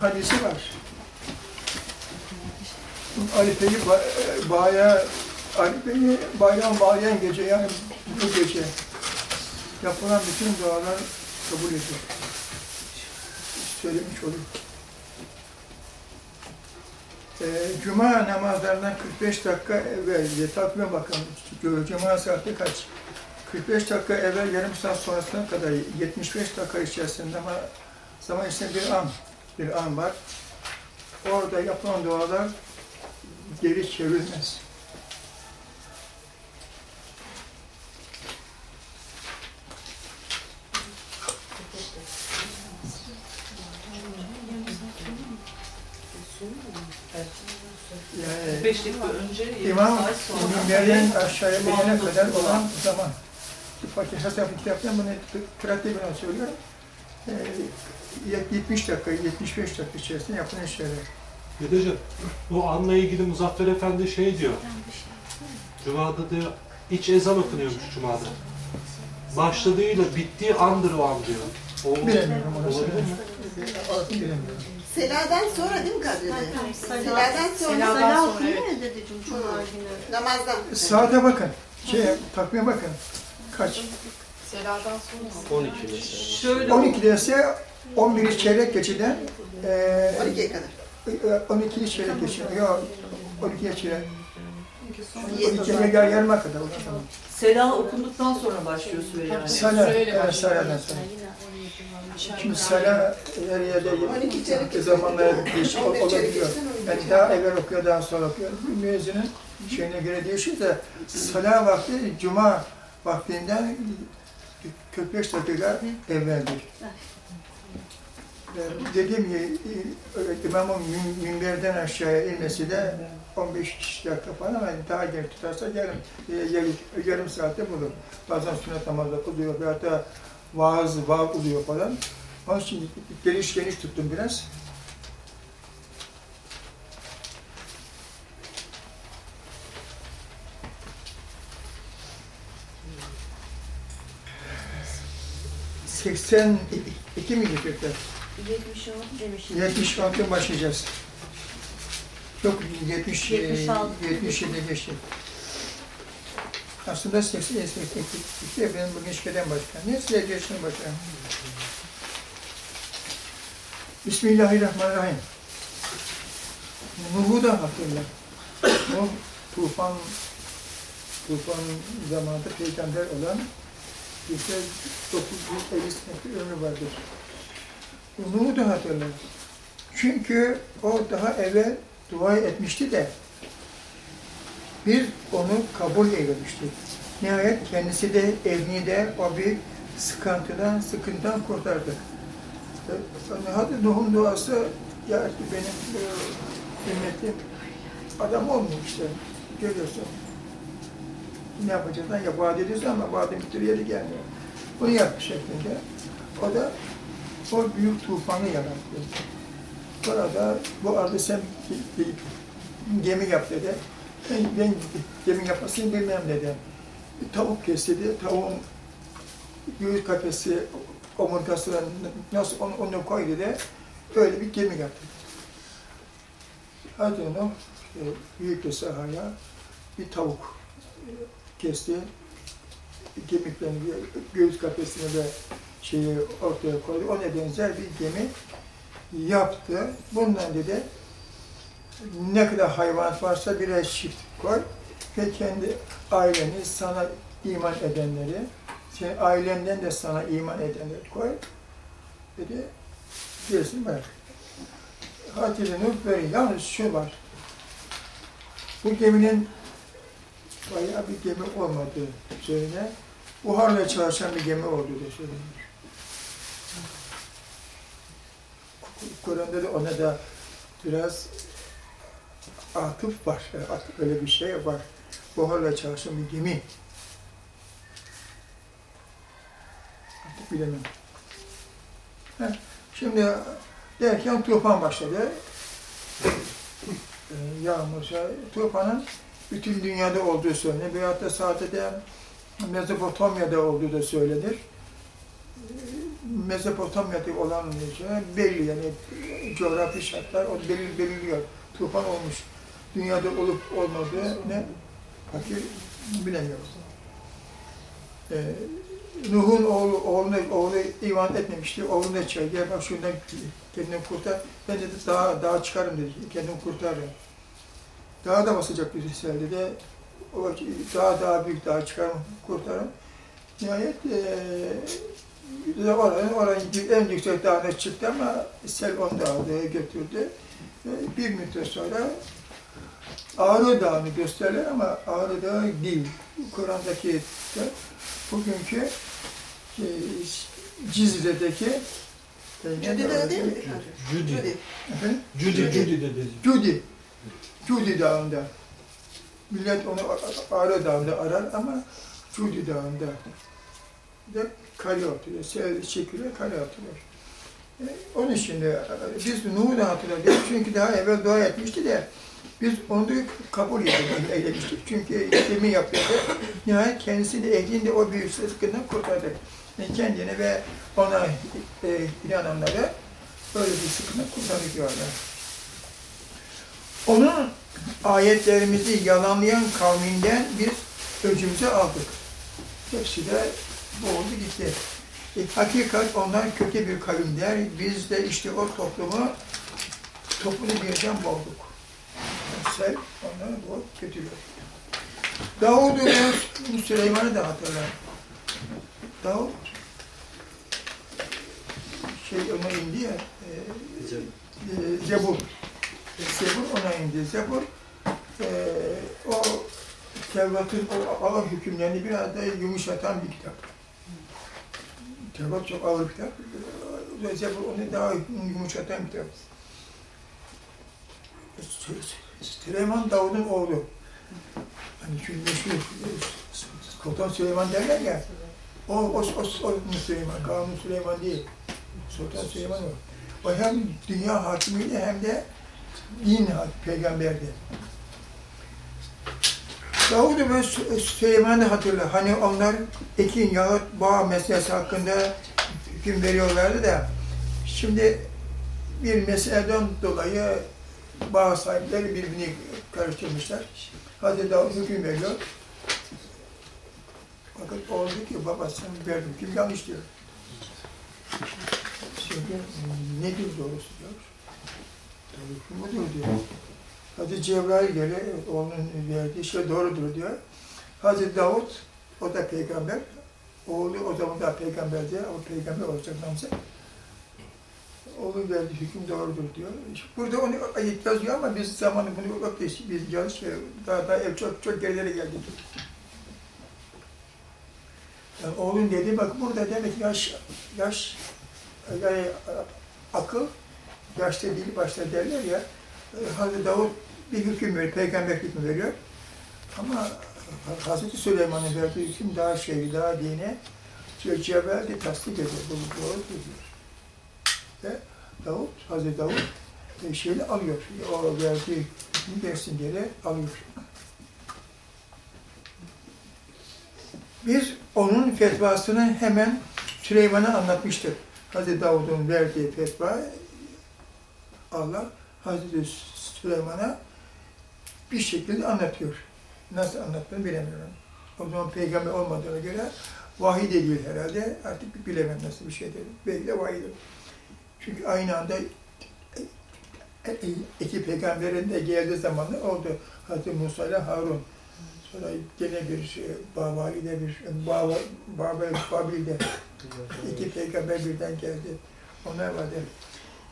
hadisi var. Arife'yi ba baya, Arife'yi bayram bağlayan gece yani bu gece yapılan bütün dualar kabul edilir. Söylemiş olayım. Ee, Cuma namazlarından 45 dakika evvel diye takvime bakın. Cuma saati kaç? 45 dakika evvel yarım saat sonrasına kadar 75 dakika içerisinde ama zaman içinde bir an, bir an var. Orada yapılan dualar geri çevrilmez. Yani 5 dakika önce, 20 İmam minberden aşağıya inene kadar olan zaman. Fakir Hasan kitaptan bunu pratik ben söylüyorum. Ee, 70 dakika, 75 dakika içerisinde yapılan şeyler. Dedeciğim, bu anla ilgili Muzaffer Efendi şey diyor. Cuma'da diyor, iç ezan okunuyormuş Cuma'da. Başladığıyla bittiği andır o an diyor. O, Bilemiyorum orası. olabilir mi? Bilemiyorum. Seladan sonra değil mi Bey? Seladan sonra Sela okunu ne dedeciğim Cuma günü? namazdan. Saate bakın, şey, takvime bakın. Kaç? Seladan sonra. 12 mesela. Şöyle 12 ise 11 çeyrek geçiden e, 12'ye kadar. 12 çeyrek geçiden. Yok, 12'ye çeyrek. 7 12'ye gel gelme kadar. o zaman. Sela okunduktan sonra başlıyor süre yani. Sala, evet, saladan sonra. Şimdi sala her yerde 12 çeyrek. zamanlarda değişik 11 çeyrek olabiliyor. 12 Yani daha evvel okuyor, daha sonra okuyor. Müezzinin şeyine göre değişiyor da sala vakti cuma vaktinden 45 dakika evveldir. Dediğim gibi e, imamın min- minberden aşağıya inmesi de 15 dakika falan ama daha geri tutarsa yarım, e, yarım, yarım saatte bulur. Bazen sünnet namazda kılıyor veyahut da vaaz, vaaz oluyor falan. Onun için geniş geniş tuttum biraz. Seksen iki mi getirdin? 76 demişim. 76 başlayacağız. Yok 70, 76. 77 geçti. Aslında 80, 82 benim bugün şirketten başkan. Neyse geçtim başkan. Bismillahirrahmanirrahim. Nuh'u da hatırla. Nuh tufan tufan zamanında peygamber olan işte 950 senelik ömrü vardır. Nuh'u da hatırla. Çünkü o daha evvel dua etmişti de biz onu kabul eylemiştik. Nihayet kendisi de evini de o bir sıkıntıdan, sıkıntıdan kurtardı. E, Hadi Nuh'un duası ya benim e, ümmetim adam olmuyor işte. Görüyorsun. Ne yapacağız? Ya vaat ediyoruz ama vaadin bir türlü yeri gelmiyor. Bunu yapmış şeklinde. O da o büyük tufanı yarattı. Burada bu arada sen bir, bir gemi yap dedi. Ben, ben gemi yapmasını bilmem dedi. Tavuk kesti dedi. Tavuğun göğüs kafesi, omurgasına nasıl onu, onu koy dedi. Öyle bir gemi yaptı. Hadi onu e, büyük bir sahaya bir tavuk e, kesti. Kemiklerini, göğüs kafesini ve şeyi ortaya koydu. Ona benzer bir gemi yaptı. Bundan dedi ne kadar hayvan varsa birer çift koy ve kendi aileni sana iman edenleri, senin ailenden de sana iman edenleri koy. Dedi, gerisini bırak. Hatice Nuh böyle. Yalnız şu var. Bu geminin bayağı bir gemi olmadığı söyleniyor. Buharla çalışan bir gemi olduğu da söyleniyor. Kur'an'da da ona da biraz atıf var. Atıf öyle bir şey var. Buharla çalışan bir gemi. Artık bilemem. Heh, Şimdi derken tufan başladı. Ee, Yağmur, şey- tufanın bütün dünyada olduğu söylenir. Veyahut da sadece Mezopotamya'da olduğu da söylenir. Mezopotamya'da olan şey belli yani coğrafi şartlar o belli belirliyor. Tufan olmuş. Dünyada olup olmadığı ne fakir bilemiyoruz. Ee, Nuh'un oğlu, oğluna, oğlu iman etmemişti. Oğluna çay, gel bak şundan kendini kurtar. Ben dedi daha, daha çıkarım dedi. Kendimi kurtarırım. Daha da basacak bir sel dedi. O daha daha büyük daha çıkarım, kurtarım. Nihayet eee oranın, oranın en yüksek dağına çıktı ama sel onu da aldı, götürdü. Ve bir müddet sonra Ağrı Dağı'nı gösterirler ama Ağrı Dağı değil. Kur'an'daki de bugünkü e, Cizre'deki e, Cüdi de değil mi? Cüdi. Judy, Judy dedi. Cudi. Cudi Dağı'nda. Millet onu Ağrı Dağı'nda arar ama Cudi Dağı'nda. De kare atıyor. Sel çekiliyor, kare atıyor. E, onun için de e, biz Nuh'u da hatırlıyoruz. Çünkü daha evvel dua etmişti de biz onu da kabul edildik, eylemiştik. Çünkü demin yapıyordu. Nihayet kendisi de ehlini de o büyük sıkıntıdan kurtardı. Yani kendini ve ona e, inananları böyle bir sıkıntı kurtarıyorlar. Onun ayetlerimizi yalanlayan kavminden biz öcümüzü aldık. Hepsi de boğuldu gitti. E, hakikat onlar kötü bir kavimler. Biz de işte o toplumu toplumu birden boğduk. Sel onları bu kötülüyor. Davud'u Süleyman'ı da hatırlar. Davud şey ona indi ya, e, e, Zebur. Zebur ona indi. Zebur e, o Tevrat'ın o ağır hükümlerini biraz da yumuşatan bir kitap. Tevrat çok ağır bir kitap. Zebur onu daha yumuşatan bir kitap. Süleyman Davud'un oğlu. Hani şu meşhur Sultan Süleyman derler ya. O, o, o, o Süleyman, Kanun Süleyman değil. Sultan Süleyman o. O hem dünya hakimiydi hem de din hak- peygamberdi. Davud'u ve Sü- Süleyman'ı hatırla. Hani onlar ekin yahut bağ meselesi hakkında hüküm veriyorlardı da şimdi bir meseleden dolayı bağ sahipleri birbirini karıştırmışlar. Hazreti Davud hüküm veriyor. Fakat diyor ki baba sen hüküm yanlış diyor. Çünkü nedir doğrusu diyor. Hüküm budur diyor. Hazreti Cebrail geliyor, onun verdiği şey doğrudur diyor. Hazreti Davud, o da peygamber. Oğlu o zaman da peygamber diye, o peygamber olacak namzı. Oğlu verdiği hüküm doğrudur diyor. İşte Burada onu ayet yazıyor ama biz zamanı bunu yok biz, yanlış ve daha daha çok çok gerilere geldik. Yani oğlun dediği bak burada demek yaş, yaş, yani akıl, yaşta değil başta derler ya, e, Hazreti Davud bir hüküm veriyor, peygamber hükmü veriyor. Ama Hazreti Süleyman'ın verdiği hüküm daha şey, daha dine, Cebrail de tasdik ediyor, bu doğru diyor. Ve Davud, Hazreti Davud e, şeyini alıyor, o verdiği hükmü versin diye alıyor. Biz onun fetvasını hemen Süleyman'a anlatmıştık. Hazreti Davud'un verdiği fetva Allah Hazreti Süleyman'a bir şekilde anlatıyor. Nasıl anlattığını bilemiyorum. O zaman peygamber olmadığına göre vahiy de değil herhalde. Artık bilemem nasıl bir şeydir. Belki de vahiydir. Çünkü aynı anda iki peygamberin de geldiği zamanı oldu. Hazreti Musa ile Harun. Sonra gene bir şey, Babali'de bir, Baba, Babel, Babil'de iki peygamber birden geldi. Onlar vardı.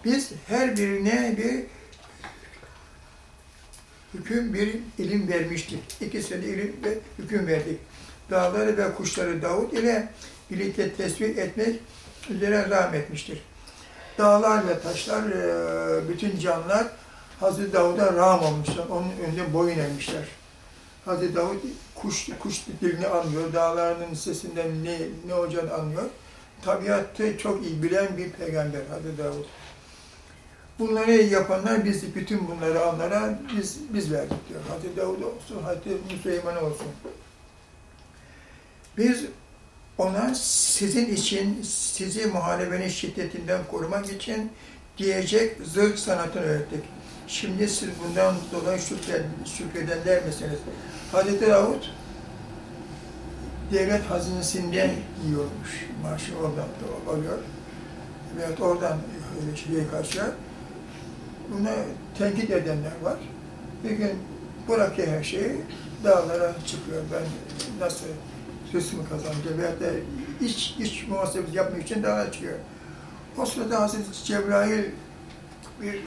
Biz her birine bir hüküm, bir ilim vermiştik. İkisine ilim ve hüküm verdik. Dağları ve kuşları Davut ile birlikte tesbih etmek üzere rahmetmiştir. Dağlar ve taşlar, e, bütün canlılar Hazreti Davud'a rağm olmuşlar. Onun önünde boyun eğmişler. Hazreti Davud kuş, kuş dilini anlıyor, dağlarının sesinden ne, ne olacağını anlıyor. Tabiatı çok iyi bilen bir peygamber Hazreti Davud. Bunları yapanlar biz bütün bunları anlara biz biz verdik diyor. Hazreti Davud olsun, Hazreti Süleyman olsun. Biz ona sizin için, sizi muharebenin şiddetinden korumak için diyecek zırh sanatını öğrettik. Şimdi siz bundan dolayı şükred, şükredenler misiniz? Hazreti Davut devlet hazinesinden yiyormuş. Maaşı oradan da alıyor. Veyahut oradan öyle şeye karşı. Buna tenkit edenler var. Bir gün bırakıyor her şeyi, dağlara çıkıyor. Ben nasıl rızkımı kazanacağım veyahut da iç, iç muhasebesi yapmak için dağa çıkıyor. O sırada Hazreti Cebrail bir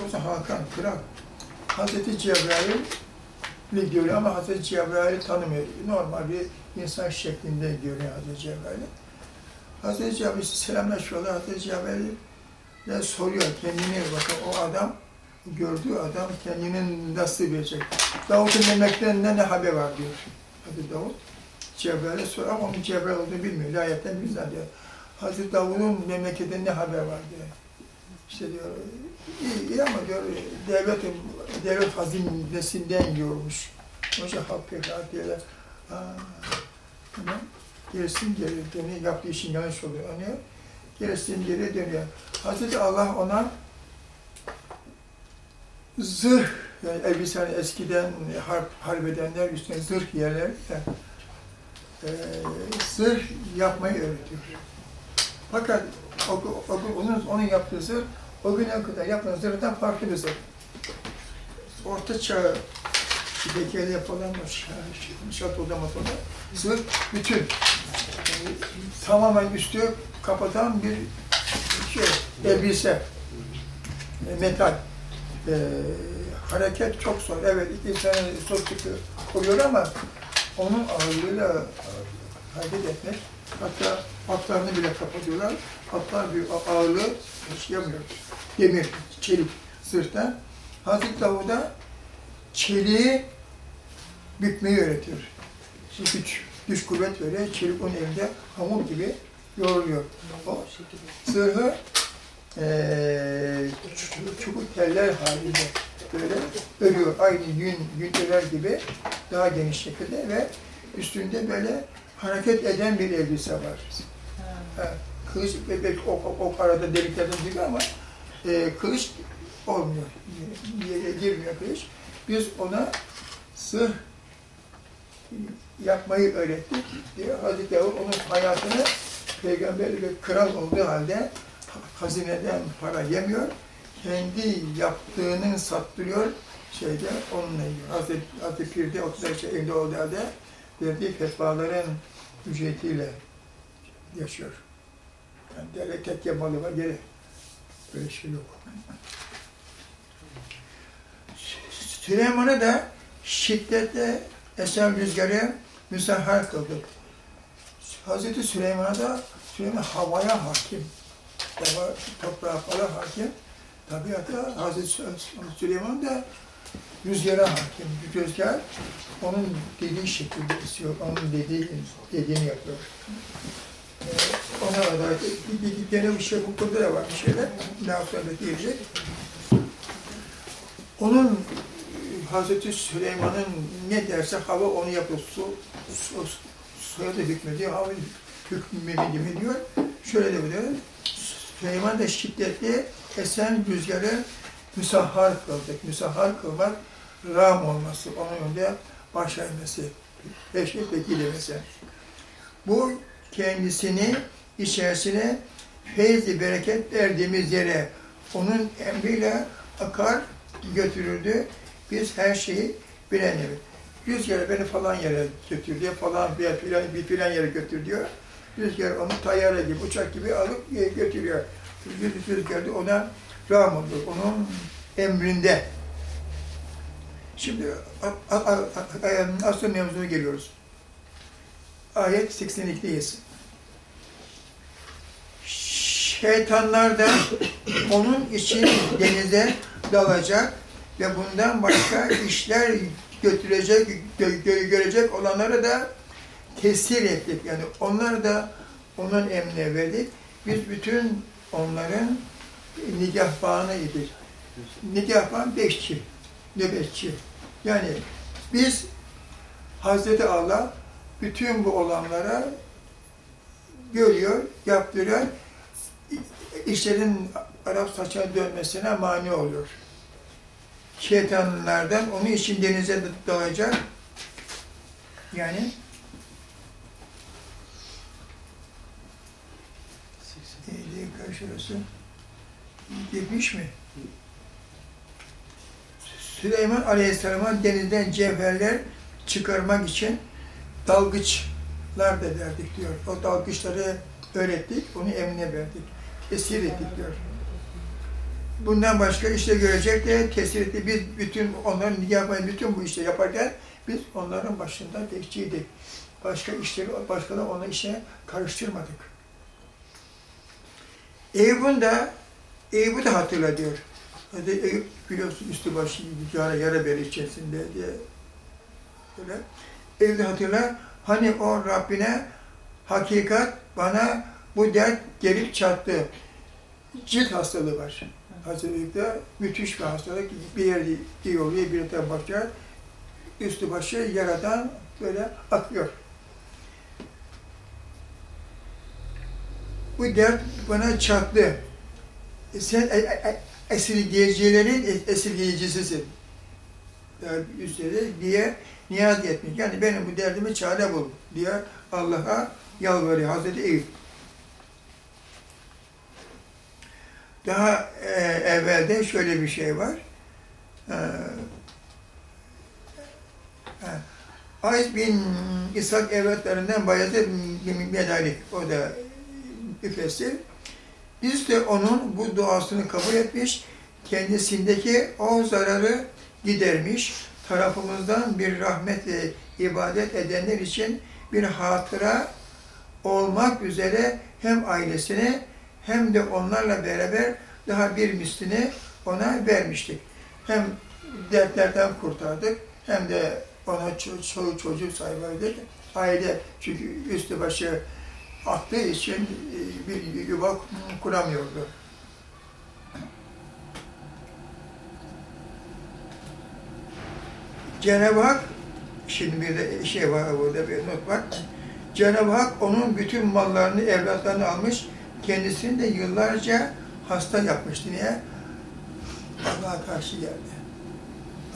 Yoksa Hakan, kral. Hazreti Cebrail ne görüyor ama Hazreti Cebrail'i tanımıyor. Normal bir insan şeklinde görüyor Hazreti Cebrail'i. Hazreti Cebrail selamlaşıyorlar. Hazreti Cebrail de soruyor kendini bakın o adam gördüğü adam kendini nasıl bilecek? Davut'un memleklerinden ne haber var diyor. Hazreti Davut. Cebrail'e soruyor ama onun Cebrail olduğunu bilmiyor. Layetten bizden diyor. Hazreti Davut'un memleketinden ne haber var diyor. İşte diyor, iyi, iyi ama diyor, devlet, devlet hazinesinden şey hak pekala diyorlar. Aa, tamam. Gerisin geri yaptığı işin yanlış oluyor. Anlıyor. Gerisin geri dönüyor. Hazreti Allah ona zırh, yani elbise hani eskiden harp, harp edenler üstüne zırh giyerler e, zırh yapmayı öğretiyor. Fakat o, o, onun, onun yaptığı zırh, o güne kadar yapılan zırhtan farklı bir zırh. Orta çağ yapılan o ş- şatoda matoda zırh bütün. Tamamen üstü kapatan bir şey, elbise, e, metal. E, hareket çok zor. Evet, iki zor çıkıyor, koruyor ama onun ağırlığıyla hareket etmek, hatta atlarını bile kapatıyorlar. Atlar bir ağırlığı taşıyamıyor. Demir, çelik, sırttan. Hazreti Davud'a çeliği bükmeyi öğretiyor. Güç, güç kuvvet veriyor. Onun elinde hamur gibi yoğruluyor. O zırhı eee çubuk teller halinde böyle örüyor. Aynı yün, yün gibi daha geniş şekilde ve üstünde böyle hareket eden bir elbise var. Ha, kılıç belki ok, ok, ok arada deliklerden çıkıyor ama e, kılıç olmuyor. Yere girmiyor kılıç. Biz ona sırh yapmayı öğrettik diyor. Hazreti Davud onun hayatını peygamber ve kral olduğu halde hazineden para yemiyor. Kendi yaptığını sattırıyor. Şeyde onunla yiyor. Hazreti, Hazreti Pir'de 35 evde olduğu halde verdiği fetvaların ücretiyle yaşıyor. Yani devlet tek malı var, geri böyle şey yok. Süleyman'ı da şiddetle esen rüzgarı müsahhar kıldık. Hazreti Süleyman'a da Süleyman havaya hakim. Falan hakim. Tabiata Hazreti Süleyman da rüzgara hakim. Rüzgar onun dediği şekilde istiyor, onun dediği, dediğini yapıyor. Ee, ona da gene bir şey bu konuda da var bir şeyler. Da gelecek. Onun Hazreti Süleyman'ın ne derse hava onu yapıyor. Su, su, suya da hükmediyor, hava hükmediyor diyor. Şöyle de diyor. Süleyman da şiddetli esen rüzgarı müsahhar kıldık. Müsahhar kılmak ram olması, onun önünde baş eğmesi, peşitle gidemesi. Bu kendisini içerisine feyzi bereket verdiğimiz yere onun emriyle akar götürürdü. Biz her şeyi bileniyoruz. Rüzgar beni falan yere götür diyor, falan bir filan, bir filan yere götür diyor. Rüzgar onu tayyare gibi, uçak gibi alıp götürüyor. Rüzgar da ona olur, onun emrinde. Şimdi a- asıl mevzuna geliyoruz. Ayet 82'deyiz. Şeytanlar da onun için denize dalacak ve bundan başka işler götürecek, gö- gö- görecek olanları da tesir ettik. Yani onları da onun emrine verdik. Biz bütün onların nigahbanı idik. Nigahban bekçi, nöbetçi. Yani biz Hazreti Allah bütün bu olanlara görüyor, yaptırıyor. İşlerin Arap saçına dönmesine mani oluyor. Şeytanlardan onun için denize dalacak. Yani neydi karşısı? Gitmiş mi? Süleyman Aleyhisselam'a denizden cevherler çıkarmak için dalgıçlar da derdik diyor. O dalgıçları öğrettik, onu emine verdik. Tesir ettik diyor. Bundan başka işte görecek de tesir. Biz bütün onların yapmayı bütün bu işte yaparken biz onların başında bekçiydik. Başka işleri, başka da onun işine karıştırmadık. Eyüp'ün de Eyüp'ü de hatırla diyor. Hadi Eyüp biliyorsun üstü başı yara, yara beri içerisinde diye. Böyle. Eyüp'ü hatırla. Hani o Rabbine hakikat bana bu dert gelip çattı. Cilt hastalığı var. Hastalıkta müthiş bir hastalık. Bir yer iyi oluyor, bir bakacak. Üstü başı yaradan böyle akıyor. Bu dert bana çattı. E sen e, e, esirgeyicilerin es- esirgeyicisisin. Yani üstelik diye niyaz etmiş. Yani benim bu derdimi çare bul diye Allah'a yalvarıyor Hazreti Eyüp. Daha e, evvelde şöyle bir şey var. E, e, Ays bin İshak evlatlerinden Bayezid bin Medalik, o da müfessir. Biz de onun bu duasını kabul etmiş, kendisindeki o zararı gidermiş, tarafımızdan bir rahmet ve ibadet edenler için bir hatıra olmak üzere hem ailesine hem de onlarla beraber daha bir mislini ona vermiştik. Hem dertlerden kurtardık hem de ona ço- çoluk çocuk sahibi Aile çünkü üstü başı attığı için e, bir yuva kuramıyordu. Cenab-ı Hak, şimdi bir de şey var burada bir not var. Cenab-ı Hak onun bütün mallarını, evlatlarını almış, kendisini de yıllarca hasta yapmıştı. Niye? Allah'a karşı geldi.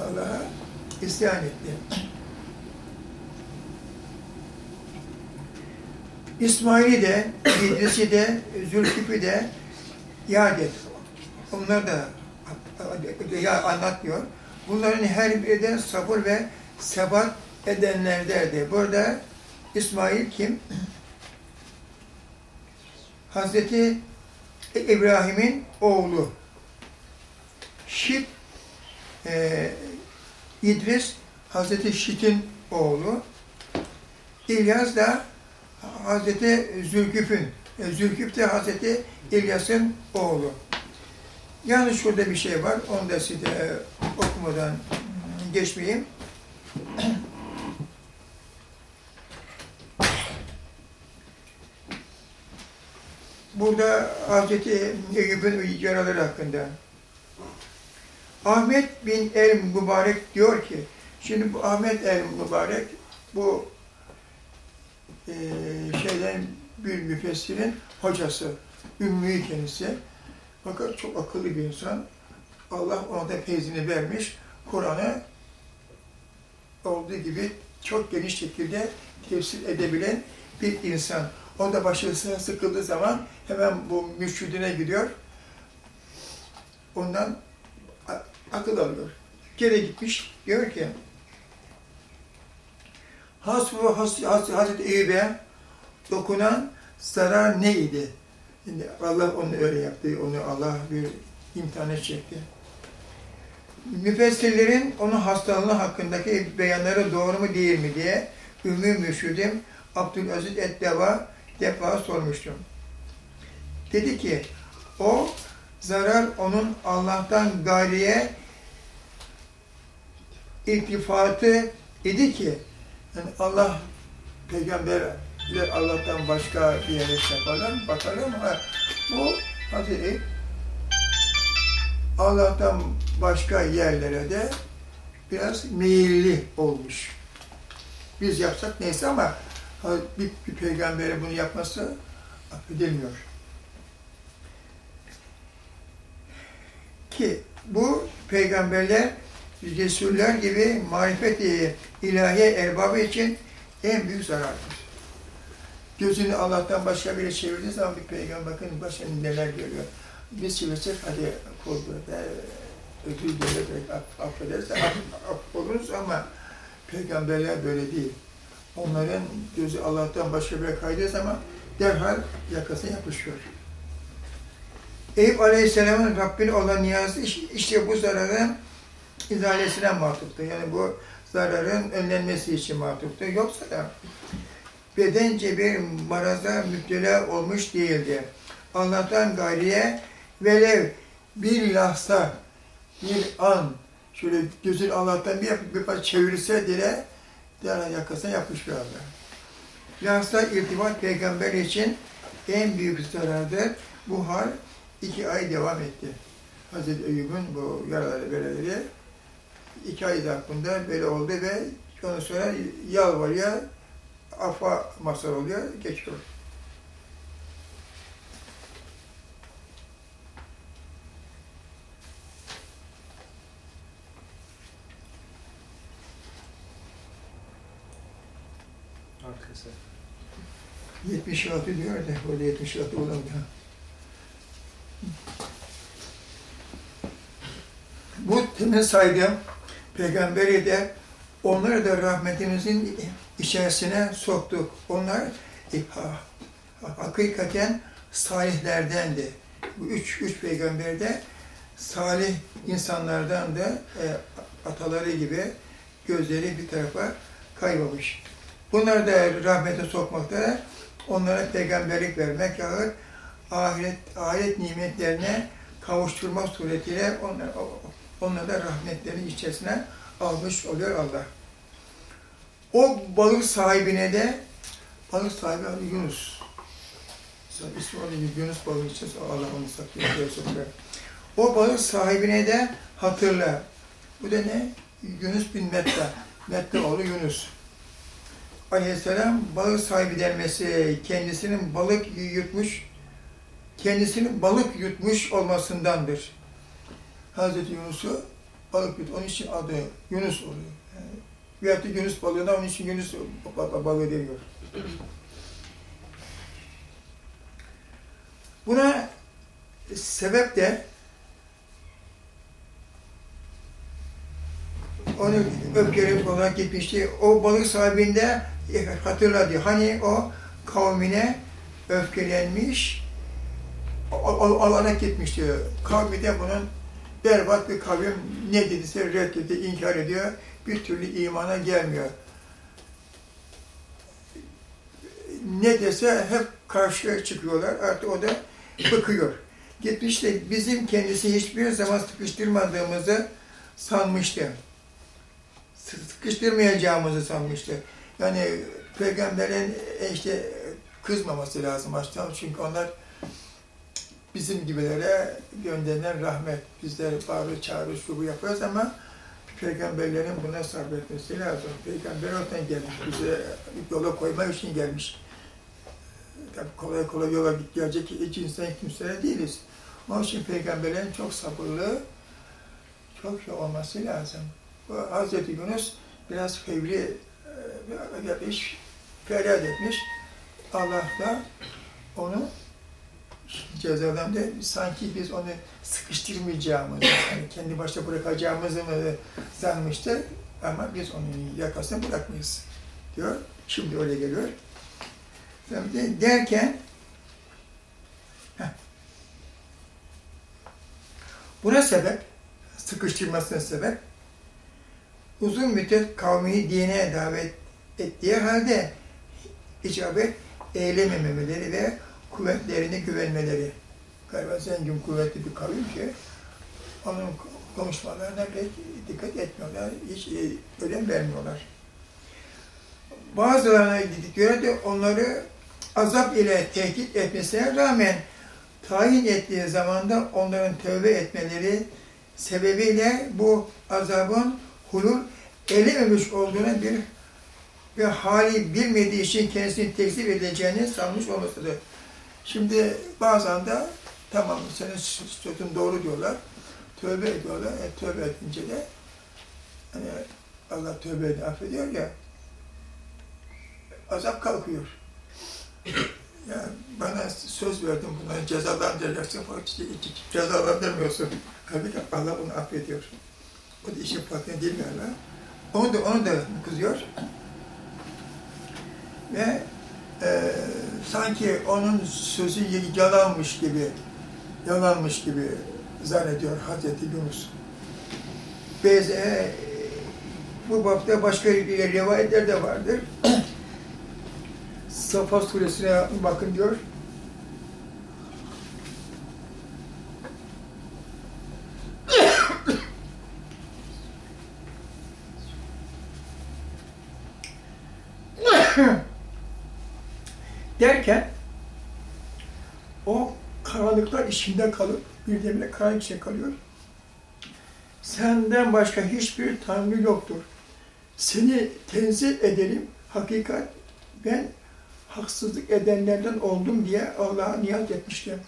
Allah'a isyan etti. İsmail'i de, İdris'i de, Zülkif'i de yad et. Onları da anlatmıyor. Bunların her biri de sabır ve sebat edenlerderdi. Burada İsmail kim? Hazreti İbrahim'in oğlu. Şit, e, İdris, Hazreti Şit'in oğlu. İlyas da Hazreti Zülküf'ün, e, Zülküf de Hazreti İlyas'ın oğlu. Yalnız şurada bir şey var, onu da size e, okumadan geçmeyeyim. Burada Hazreti Eyüp'ün yaraları hakkında. Ahmet bin el Mübarek diyor ki, şimdi bu Ahmet el Mübarek bu e, şeyden bir müfessirin hocası, ümmü kendisi. Fakat çok akıllı bir insan. Allah ona da feyzini vermiş. Kur'an'ı olduğu gibi çok geniş şekilde tefsir edebilen bir insan. O da başarısına sıkıldığı zaman hemen bu mürşidine gidiyor. Ondan akıl alıyor. Geri gitmiş, diyor ki Hasbu Has, Has, Hazreti Eyüp'e dokunan zarar neydi? Şimdi Allah onu öyle yaptı, onu Allah bir imtihana çekti. Müfessirlerin onun hastalığı hakkındaki beyanları doğru mu değil mi diye Ümmü Mürşidim Abdülaziz Eddeva defa sormuştum. Dedi ki, o zarar onun Allah'tan gayriye iltifatı idi ki, yani Allah peygamber Allah'tan başka bir yere yaparlar, bakarlar ama bu Hazreti Allah'tan başka yerlere de biraz meyilli olmuş. Biz yapsak neyse ama Bir, bir peygambere bunu yapması affedilmiyor. Ki bu peygamberler Resuller gibi marifet-i ilahiye erbabı için en büyük zarardır. Gözünü Allah'tan başka biri çevirdiği zaman bir peygamber bakın başka neler görüyor. Biz çevirsek hadi böyle, özür dilerim, aff, affederse aff, aff oluruz ama peygamberler böyle değil. Onların gözü Allah'tan başka bir kaydığı zaman derhal yakasına yapışıyor. Eyüp Aleyhisselam'ın Rabbine olan niyazı iş- işte bu zararın izalesine matuftu. Yani bu zararın önlenmesi için matuftu. Yoksa da bedence bir maraza müptela olmuş değildi. Allah'tan gayriye velev bir lahza, bir an şöyle gözün Allah'tan bir bir parça çevirse bile derhal yakasına Allah. Lahza irtibat peygamber için en büyük zarardır. Bu hal iki ay devam etti. Hazreti Eyüp'ün bu yaraları bereleri iki ay hakkında böyle oldu ve ondan sonra yalvarıyor, affa masal oluyor, geçiyor. 76 diyor da burada 76 olan da. Bu temin saydığım peygamberi de onları da rahmetimizin içerisine soktuk. Onlar e, ha- hakikaten salihlerdendi. Bu üç, üç peygamber de salih insanlardan da e, ataları gibi gözleri bir tarafa kaybolmuş. Bunları da rahmete sokmakta, onlara peygamberlik vermek yahut ahiret, ahiret nimetlerine kavuşturma suretiyle onları, onları da rahmetlerin içerisine almış oluyor Allah. O balık sahibine de, balık sahibi adı Yunus. İsmi adı Yunus balığı için Allah onu saklıyor. O balık sahibine de hatırla. Bu da ne? Yunus bin Metta. Metta oğlu Yunus. Aleyhisselam balık sahibi denmesi kendisinin balık yutmuş, kendisinin balık yutmuş olmasındandır. Hazreti Yunus'u balık yut, onun için adı Yunus oluyor. Yani, veyahut da Yunus balığına onun için Yunus ba- balığı deniyor. Buna sebep de onu öpkerek olarak gitmişti. O balık sahibinde hatırladı. Hani o kavmine öfkelenmiş, o- alarak gitmişti. Kavmi de bunun berbat bir kavim ne dediyse reddedi, inkar ediyor. Bir türlü imana gelmiyor. Ne dese hep karşıya çıkıyorlar. Artık o da bıkıyor. Gitmiş de bizim kendisi hiçbir zaman sıkıştırmadığımızı sanmıştı sıkıştırmayacağımızı sanmıştı. Yani peygamberin e, işte kızmaması lazım baştan çünkü onlar bizim gibilere gönderilen rahmet. Bizler bağırı çağrı şu bu yapıyoruz ama peygamberlerin buna sabretmesi lazım. Peygamber oradan gelmiş, bize yola koymak için gelmiş. Tabii kolay kolay yola gelecek hiç insan kimseler değiliz. Onun için peygamberlerin çok sabırlı, çok şey olması lazım. Bu Hazreti Yunus biraz fevri e, yapmış, feryat etmiş. Allah da onu cezalandı. Sanki biz onu sıkıştırmayacağımızı, yani kendi başta bırakacağımızı mı sanmıştı. Ama biz onun yakasını bırakmayız diyor. Şimdi öyle geliyor. Derken heh. buna sebep, sıkıştırmasına sebep uzun müddet kavmini dine davet ettiği halde icabet eylememeleri ve kuvvetlerine güvenmeleri. Galiba zengin kuvvetli bir kavim ki onun konuşmalarına pek dikkat etmiyorlar, hiç e, önem vermiyorlar. Bazılarına göre de onları azap ile tehdit etmesine rağmen tayin ettiği zamanda onların tövbe etmeleri sebebiyle bu azabın hulul elememiş olduğuna bir ve hali bilmediği için kendisini tekzip edileceğini sanmış olmasıdır. Şimdi bazen de tamam senin sözün doğru diyorlar. Tövbe ediyorlar. E, tövbe edince de hani Allah tövbe edin, affediyor ya azap kalkıyor. Yani bana söz verdin bunları cezalandıracaksın cezalandırmıyorsun. Halbuki Allah onu affediyor. O da işin farkında değil galiba. Onu da, onu da kızıyor. Ve e, sanki onun sözü yalanmış gibi, yalanmış gibi zannediyor Hazreti Yunus. Biz, e, bu bapta başka rivayetler de vardır. Safa suresine bakın diyor. Derken o karanlıklar içinde kalıp birdenbire karanlık içinde kalıyor. Senden başka hiçbir tanrı yoktur. Seni tenzih ederim. Hakikat ben haksızlık edenlerden oldum diye Allah'a niyaz etmişti.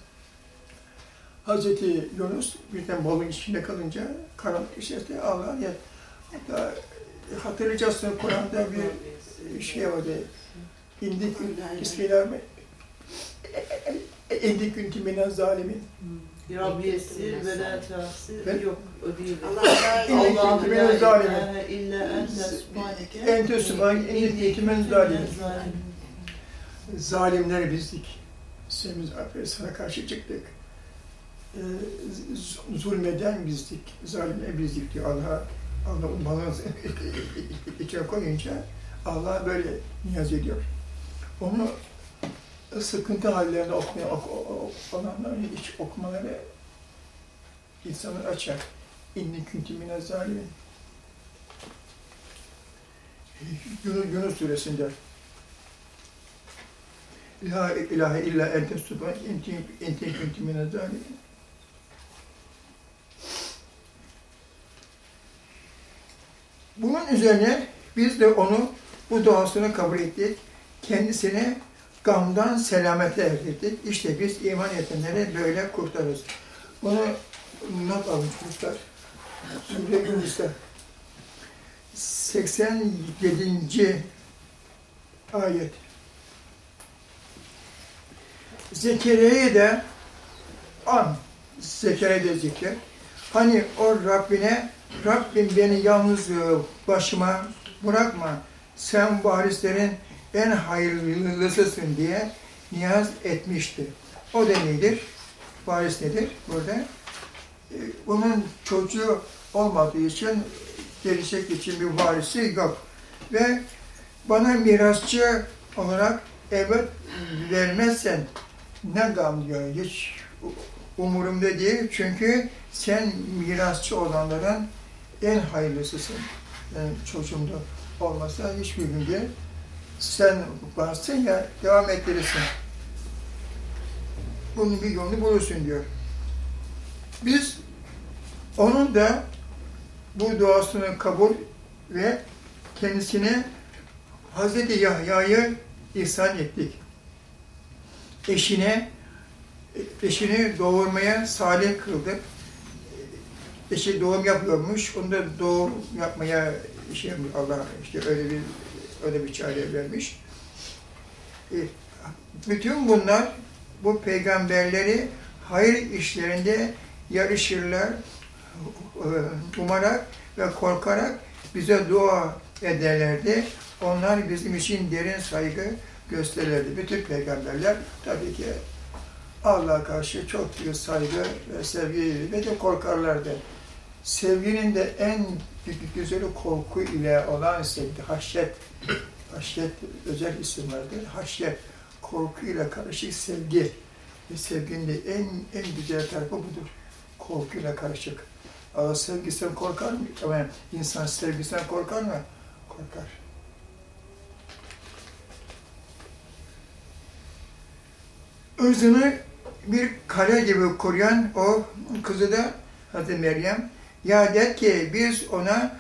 Hazreti Yunus birden balın içinde kalınca karanlık içerisinde Allah'a niyaz. Hatta hatırlayacaksın Kur'an'da bir şey vardı. İndik Bismillah İndik günti minen zalimin. Rabbiyesi ve la Ben- yok o değil. Allah günti minen zalimin. illa ente subhaneke. Ente subhaneke, indik günti minen zalimin. Zalimler bizdik. Sen biz affet, sana karşı çıktık. Ee, zulmeden bizdik, zalimler bizdik diyor Allah. Allah balığın içine koyunca Allah böyle niyaz ediyor. Onu sıkıntı hallerinde okumaya, ok, ok, olanların hiç okumaları insanı açar. İnni kunti mine zalimin. Yunus, Yunus suresinde La ilahe illa ente subhan enti enti kunti mine. Bunun üzerine biz de onu bu duasını kabul ettik. Kendisini gamdan selamete erdirdik. İşte biz iman edenleri böyle kurtarırız. Bunu not alın çocuklar. Sure Yunus'ta 87. ayet. Zekeriya'yı da an, Zekeriya da zikir. Hani o Rabbine, Rabbim beni yalnız başıma bırakma, sen varislerin en hayırlısısın diye niyaz etmişti. O da nedir? Varis nedir burada? E, Onun çocuğu olmadığı için gelecek için bir varisi yok. Ve bana mirasçı olarak evlat vermezsen ne gam diyor. Hiç umurumda değil. Çünkü sen mirasçı olanların en hayırlısısın. Yani çocuğumda olmasa hiçbir gün değil. Sen varsın ya devam ettirirsin. Bunun bir yolunu bulursun diyor. Biz onun da bu duasını kabul ve kendisine Hazreti Yahya'yı ihsan ettik. Eşine eşini doğurmaya salih kıldık. Eşi doğum yapıyormuş, onu da doğum yapmaya şey, Allah işte öyle bir öyle bir çare vermiş. E, Bütün bunlar bu peygamberleri hayır işlerinde yarışırlar, e, umarak ve korkarak bize dua ederlerdi. Onlar bizim için derin saygı gösterirdi. Bütün peygamberler tabii ki Allah'a karşı çok büyük saygı ve sevgi ve de korkarlardı. Sevginin de en güzeli korku ile olan sevgi, haşyet. Haşyet özel isim vardır. Haşyet, korku ile karışık sevgi. Ve sevginin de en, en güzel tarafı budur. Korkuyla karışık. Allah sevgisinden korkar mı? Ama insan sevgisinden korkar mı? Korkar. Özünü bir kale gibi koruyan o kızı da Hazreti Meryem ya der ki biz ona